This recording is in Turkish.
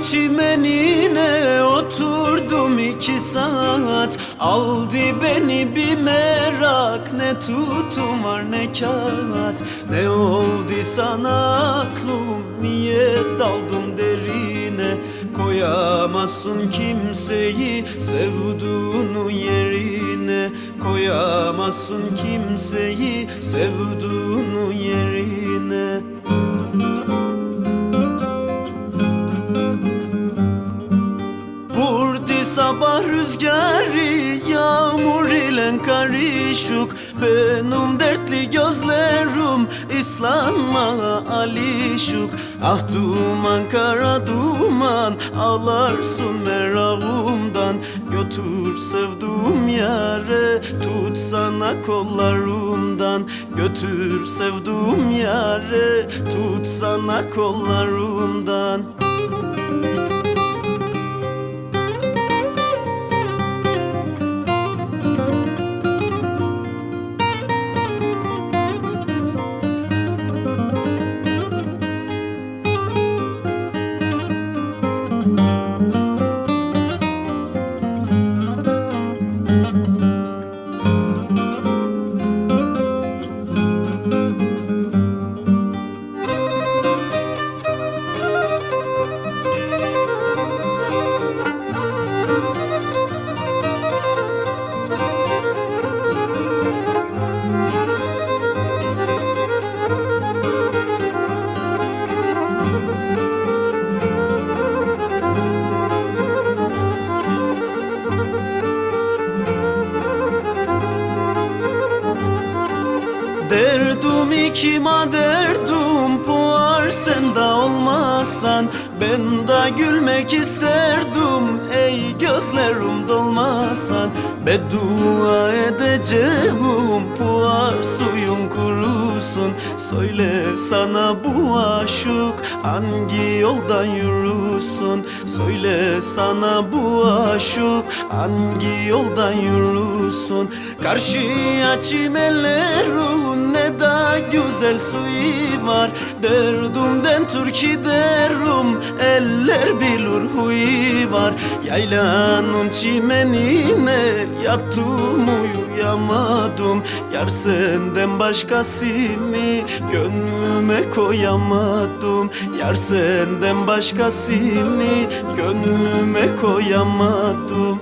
çimenine oturdum iki saat. Aldı beni bir merak Ne tutum var ne kağıt. Ne oldu sana aklım Niye daldın derine? Koyamazsın kimseyi Sevduğunu yerine. Koyamazsın kimseyi Sevduğunu yerine sabah rüzgarı Yağmur ile karışık. Benim dertli gözlerim İslanma alişuk Ah duman kara duman Ağlarsın merakımdan Götür sevduğum yare Tut sana kollarımdan. Götür sevduğum yare Tut sana kollarımdan Derdim ikima derdim puar sen de olmazsan Ben de gülmek isterdim. Ey gözlerim dolmasan Beddua edeceğim. Puar suyun kurusun Söyle sana bu aşık hangi yoldan yürüsün Söyle sana bu aşık. Hangi yoldan yürüsün Karşıya çimenlerin ne da güzel suyu var. Derdumden Türkiye derim eller bilir huyu var. Yaylanın çimenine yattım uyuyamadım. Yar senden başkasını gönlüme koyamadım Yar senden başkasını gönlüme koyamadım